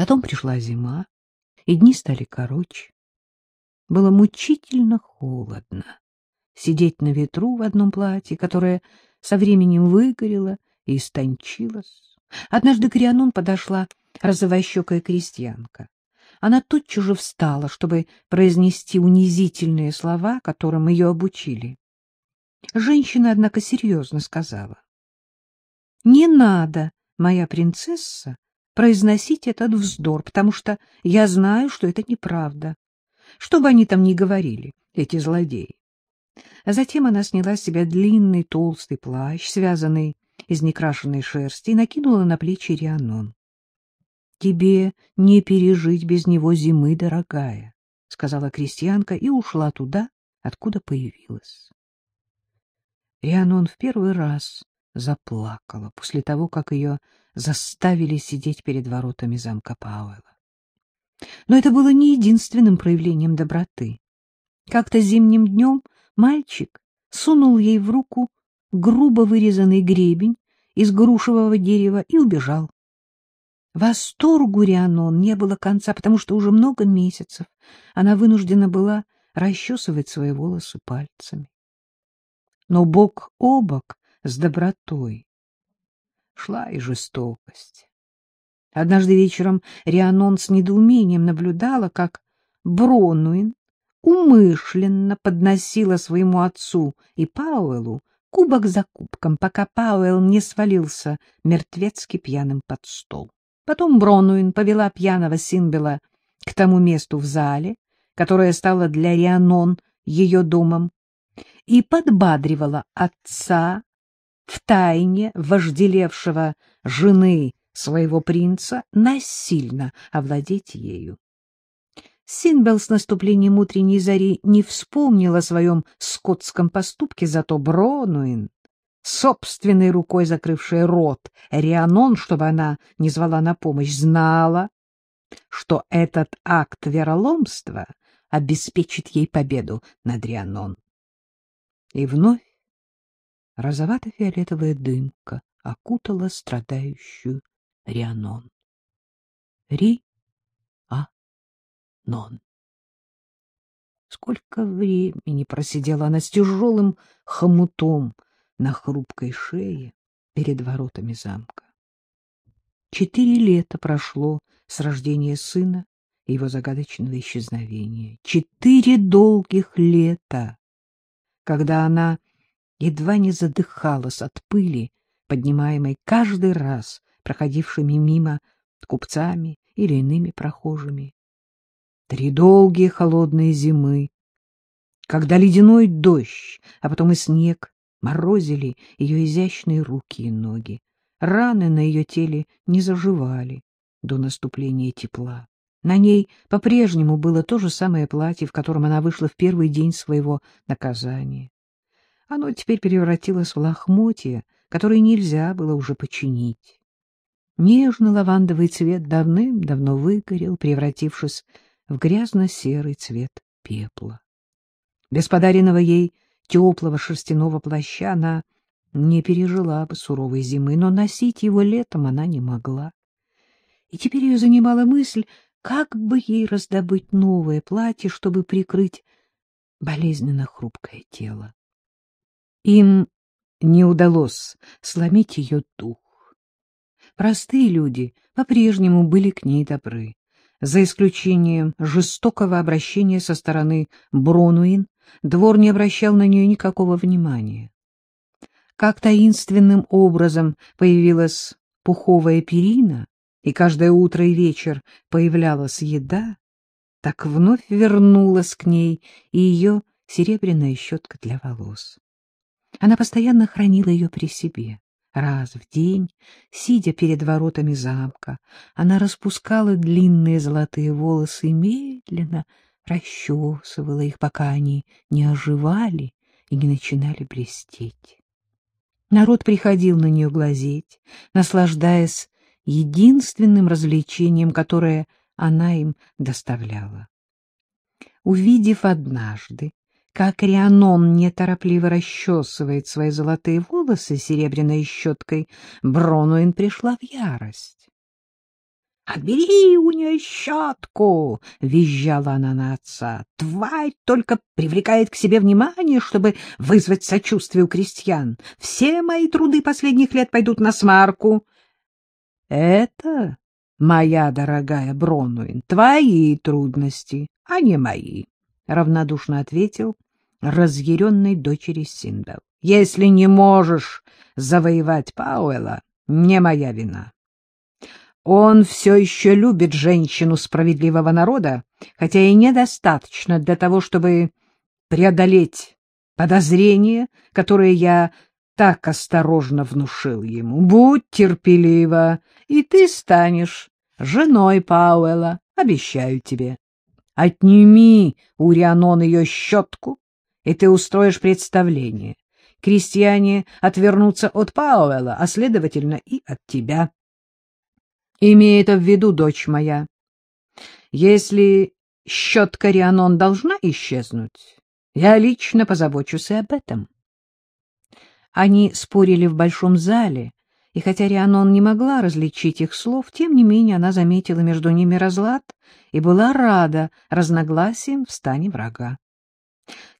Потом пришла зима, и дни стали короче. Было мучительно холодно сидеть на ветру в одном платье, которое со временем выгорело и истончилось. Однажды к Рианон подошла розовощекая крестьянка. Она тотчас же встала, чтобы произнести унизительные слова, которым ее обучили. Женщина, однако, серьезно сказала. — Не надо, моя принцесса, произносить этот вздор, потому что я знаю, что это неправда. Что бы они там ни говорили, эти злодеи. Затем она сняла с себя длинный толстый плащ, связанный из некрашенной шерсти, и накинула на плечи Рианон. — Тебе не пережить без него зимы, дорогая, — сказала крестьянка и ушла туда, откуда появилась. Рианон в первый раз заплакала после того, как ее заставили сидеть перед воротами замка Пауэлла. Но это было не единственным проявлением доброты. Как-то зимним днем мальчик сунул ей в руку грубо вырезанный гребень из грушевого дерева и убежал. Восторгу Рианон не было конца, потому что уже много месяцев она вынуждена была расчесывать свои волосы пальцами. Но бок о бок с добротой шла и жестокость. Однажды вечером Рианон с недоумением наблюдала, как Бронуин умышленно подносила своему отцу и Пауэлу кубок за кубком, пока Пауэлл не свалился мертвецки пьяным под стол. Потом Бронуин повела пьяного Синбела к тому месту в зале, которое стало для Рианон ее домом, и подбадривала отца, втайне вожделевшего жены своего принца, насильно овладеть ею. Синбел с наступлением утренней зари не вспомнил о своем скотском поступке, зато Бронуин, собственной рукой закрывшая рот Рианон, чтобы она не звала на помощь, знала, что этот акт вероломства обеспечит ей победу над Рианон. И вновь розовато-фиолетовая дымка окутала страдающую Рианон. Ри Нон. Сколько времени просидела она с тяжелым хомутом на хрупкой шее перед воротами замка. Четыре лета прошло с рождения сына и его загадочного исчезновения. Четыре долгих лета, когда она едва не задыхалась от пыли, поднимаемой каждый раз проходившими мимо купцами или иными прохожими. Три долгие холодные зимы, когда ледяной дождь, а потом и снег морозили ее изящные руки и ноги. Раны на ее теле не заживали до наступления тепла. На ней по-прежнему было то же самое платье, в котором она вышла в первый день своего наказания. Оно теперь превратилось в лохмотье, которое нельзя было уже починить. Нежно-лавандовый цвет давным-давно выгорел, превратившись в грязно-серый цвет пепла. Без подаренного ей теплого шерстяного плаща она не пережила бы суровой зимы, но носить его летом она не могла. И теперь ее занимала мысль, как бы ей раздобыть новое платье, чтобы прикрыть болезненно хрупкое тело. Им не удалось сломить ее дух. Простые люди по-прежнему были к ней добры. За исключением жестокого обращения со стороны Бронуин, двор не обращал на нее никакого внимания. Как таинственным образом появилась пуховая перина, и каждое утро и вечер появлялась еда, так вновь вернулась к ней и ее серебряная щетка для волос. Она постоянно хранила ее при себе. Раз в день, сидя перед воротами замка, она распускала длинные золотые волосы и медленно расчесывала их, пока они не оживали и не начинали блестеть. Народ приходил на нее глазеть, наслаждаясь единственным развлечением, которое она им доставляла. Увидев однажды, как Рианон неторопливо расчесывает свои золотые волосы серебряной щеткой, Бронуин пришла в ярость. Отбери у нее щетку! — визжала она на отца. — Тварь только привлекает к себе внимание, чтобы вызвать сочувствие у крестьян. Все мои труды последних лет пойдут на смарку. — Это, моя дорогая Бронуин, твои трудности, а не мои, — равнодушно ответил разъяренной дочери Синдал. — Если не можешь завоевать Пауэлла, не моя вина. Он все еще любит женщину справедливого народа, хотя и недостаточно для того, чтобы преодолеть подозрения, которые я так осторожно внушил ему. Будь терпелива, и ты станешь женой Пауэлла, обещаю тебе. Отними у Рианон ее щетку, и ты устроишь представление. Крестьяне отвернутся от Пауэлла, а, следовательно, и от тебя. Имей это в виду, дочь моя. Если щетка Рианон должна исчезнуть, я лично позабочусь и об этом. Они спорили в большом зале, и хотя Рианон не могла различить их слов, тем не менее она заметила между ними разлад и была рада разногласиям в стане врага.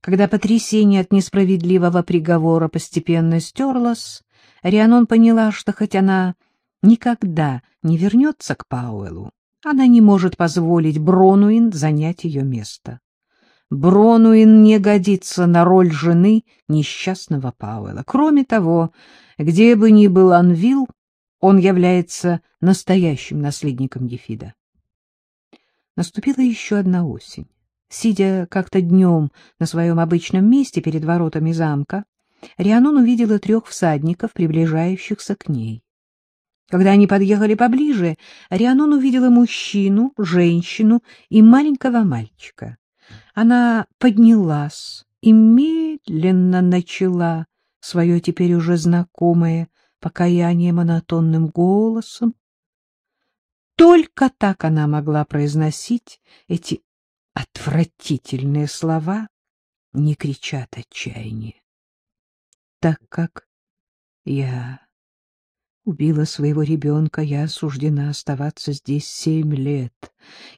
Когда потрясение от несправедливого приговора постепенно стерлось, Рианон поняла, что хоть она никогда не вернется к Пауэлу, она не может позволить Бронуин занять ее место. Бронуин не годится на роль жены несчастного Пауэлла. Кроме того, где бы ни был Анвил, он является настоящим наследником Дефида. Наступила еще одна осень. Сидя как-то днем на своем обычном месте перед воротами замка, Рианон увидела трех всадников, приближающихся к ней. Когда они подъехали поближе, Рианон увидела мужчину, женщину и маленького мальчика. Она поднялась и медленно начала свое теперь уже знакомое покаяние монотонным голосом. Только так она могла произносить эти отвратительные слова, не крича от отчаяния. Так как я убила своего ребенка, я осуждена оставаться здесь семь лет.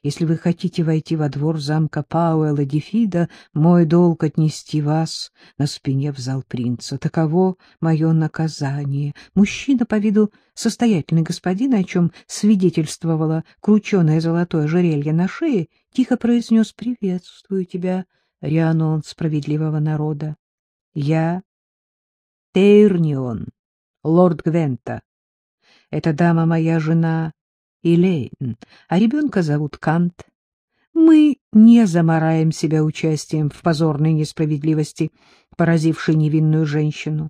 Если вы хотите войти во двор замка Пауэлла Дефида, мой долг отнести вас на спине в зал принца. Таково мое наказание. Мужчина по виду состоятельный господин, о чем свидетельствовало крученое золотое жерелье на шее, тихо произнес «Приветствую тебя, Рианон справедливого народа. Я Тейрнион, лорд Гвента, эта дама моя жена Илейн, а ребенка зовут Кант. Мы не замораем себя участием в позорной несправедливости, поразившей невинную женщину.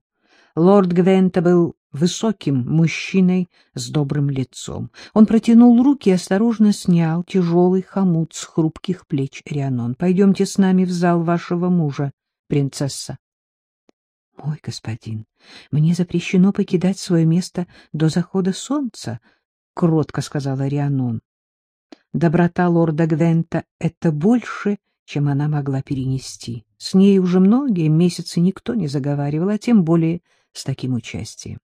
Лорд Гвента был высоким мужчиной с добрым лицом. Он протянул руки и осторожно снял тяжелый хомут с хрупких плеч Рианон. — Пойдемте с нами в зал вашего мужа, принцесса. — Мой господин, мне запрещено покидать свое место до захода солнца, — кротко сказала Рианон. Доброта лорда Гвента — это больше, чем она могла перенести. С ней уже многие месяцы никто не заговаривал, а тем более с таким участием.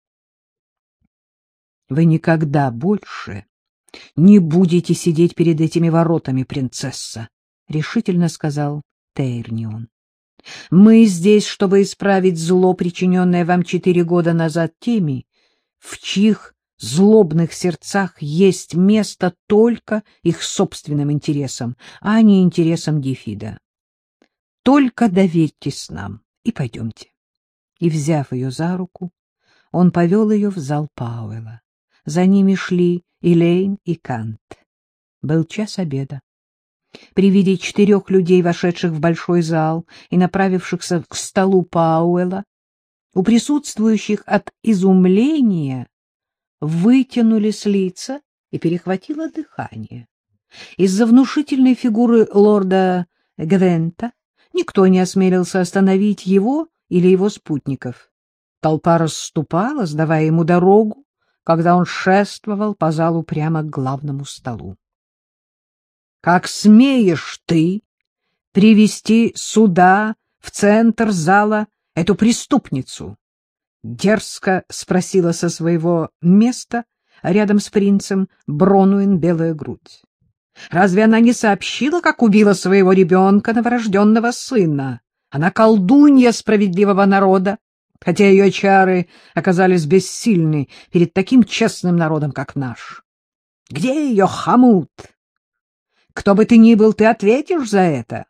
— Вы никогда больше не будете сидеть перед этими воротами, принцесса, — решительно сказал Тейрнион. Мы здесь, чтобы исправить зло, причиненное вам четыре года назад теми, в чьих злобных сердцах есть место только их собственным интересам, а не интересам Дефида. Только доверьтесь нам и пойдемте. И, взяв ее за руку, он повел ее в зал Пауэлла. За ними шли Илейн и Кант. Был час обеда. При виде четырех людей, вошедших в большой зал и направившихся к столу Пауэлла, у присутствующих от изумления вытянулись лица и перехватило дыхание. Из-за внушительной фигуры лорда Гвента никто не осмелился остановить его или его спутников. Толпа расступала, сдавая ему дорогу, когда он шествовал по залу прямо к главному столу. Как смеешь ты привести сюда, в центр зала, эту преступницу? Дерзко спросила со своего места рядом с принцем Бронуин белая грудь? Разве она не сообщила, как убила своего ребенка, новорожденного сына? Она колдунья справедливого народа, хотя ее чары оказались бессильны перед таким честным народом, как наш. Где ее хомут? Кто бы ты ни был, ты ответишь за это.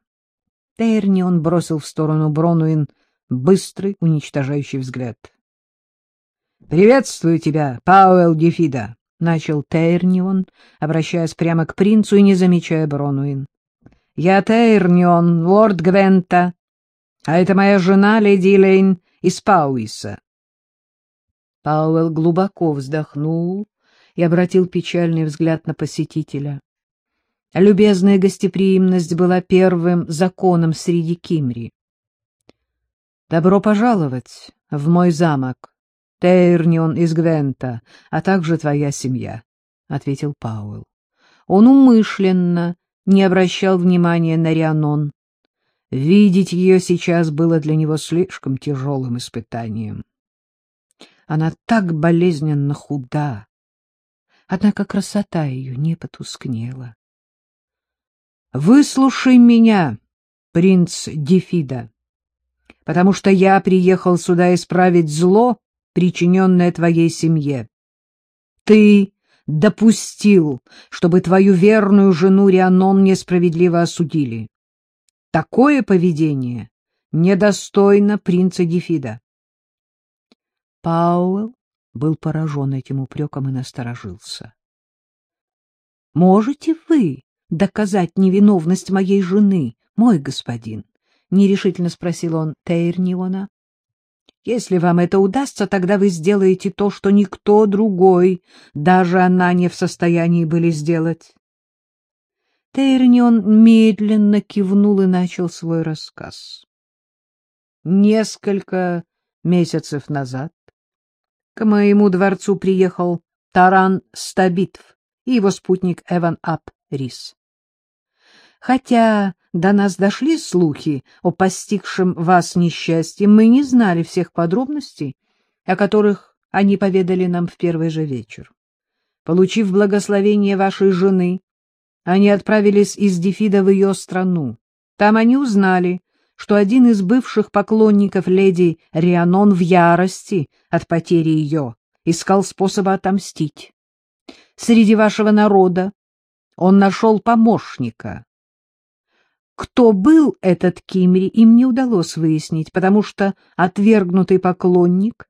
Тернион бросил в сторону Бронуин быстрый, уничтожающий взгляд. — Приветствую тебя, Пауэлл Дефида, — начал Тернион, обращаясь прямо к принцу и не замечая Бронуин. — Я Тернион, лорд Гвента, а это моя жена, леди Лейн из Пауиса. Пауэлл глубоко вздохнул и обратил печальный взгляд на посетителя. Любезная гостеприимность была первым законом среди Кимри. «Добро пожаловать в мой замок, Тейрнион из Гвента, а также твоя семья», — ответил Пауэлл. Он умышленно не обращал внимания на Рианон, Видеть ее сейчас было для него слишком тяжелым испытанием. Она так болезненно худа, однако красота ее не потускнела. — Выслушай меня, принц Дефида, потому что я приехал сюда исправить зло, причиненное твоей семье. Ты допустил, чтобы твою верную жену Рианон несправедливо осудили. Такое поведение недостойно принца Дефида. Пауэлл был поражен этим упреком и насторожился. — Можете вы доказать невиновность моей жены, мой господин? — нерешительно спросил он Тейрниона. — Если вам это удастся, тогда вы сделаете то, что никто другой, даже она не в состоянии были сделать. Тейрнион медленно кивнул и начал свой рассказ. Несколько месяцев назад к моему дворцу приехал Таран Стабитв и его спутник Эван Ап Рис. Хотя до нас дошли слухи о постигшем вас несчастье, мы не знали всех подробностей, о которых они поведали нам в первый же вечер. Получив благословение вашей жены, они отправились из Дефида в ее страну. Там они узнали, что один из бывших поклонников леди Рианон в ярости от потери ее искал способа отомстить. Среди вашего народа он нашел помощника. Кто был этот Кимри, им не удалось выяснить, потому что отвергнутый поклонник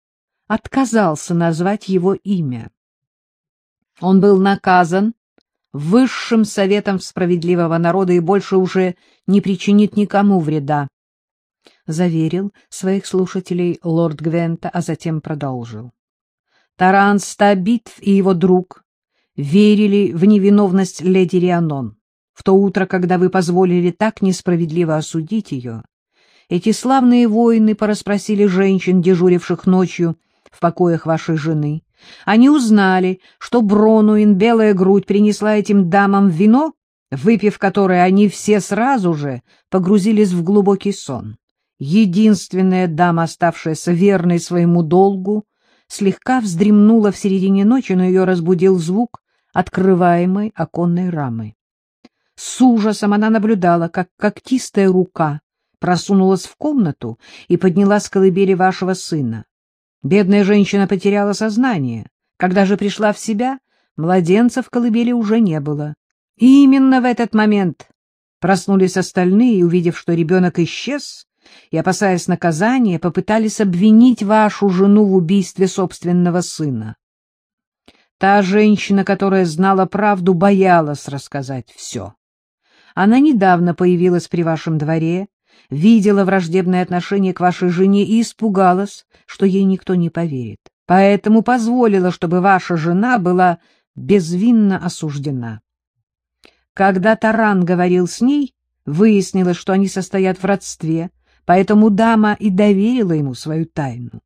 отказался назвать его имя. Он был наказан высшим советом справедливого народа и больше уже не причинит никому вреда, — заверил своих слушателей лорд Гвента, а затем продолжил. Таран Стабитв и его друг верили в невиновность леди Рианон. В то утро, когда вы позволили так несправедливо осудить ее, эти славные воины порасспросили женщин, дежуривших ночью в покоях вашей жены, они узнали, что Бронуин, белая грудь, принесла этим дамам вино, выпив которое они все сразу же погрузились в глубокий сон. Единственная дама, оставшаяся верной своему долгу, слегка вздремнула в середине ночи, но ее разбудил звук открываемой оконной рамы. С ужасом она наблюдала, как когтистая рука просунулась в комнату и подняла с колыбели вашего сына. Бедная женщина потеряла сознание. Когда же пришла в себя, младенца в колыбели уже не было. И именно в этот момент проснулись остальные, увидев, что ребенок исчез, и, опасаясь наказания, попытались обвинить вашу жену в убийстве собственного сына. Та женщина, которая знала правду, боялась рассказать все. Она недавно появилась при вашем дворе, видела враждебное отношение к вашей жене и испугалась, что ей никто не поверит. Поэтому позволила, чтобы ваша жена была безвинно осуждена. Когда Таран говорил с ней, выяснилось, что они состоят в родстве, поэтому дама и доверила ему свою тайну.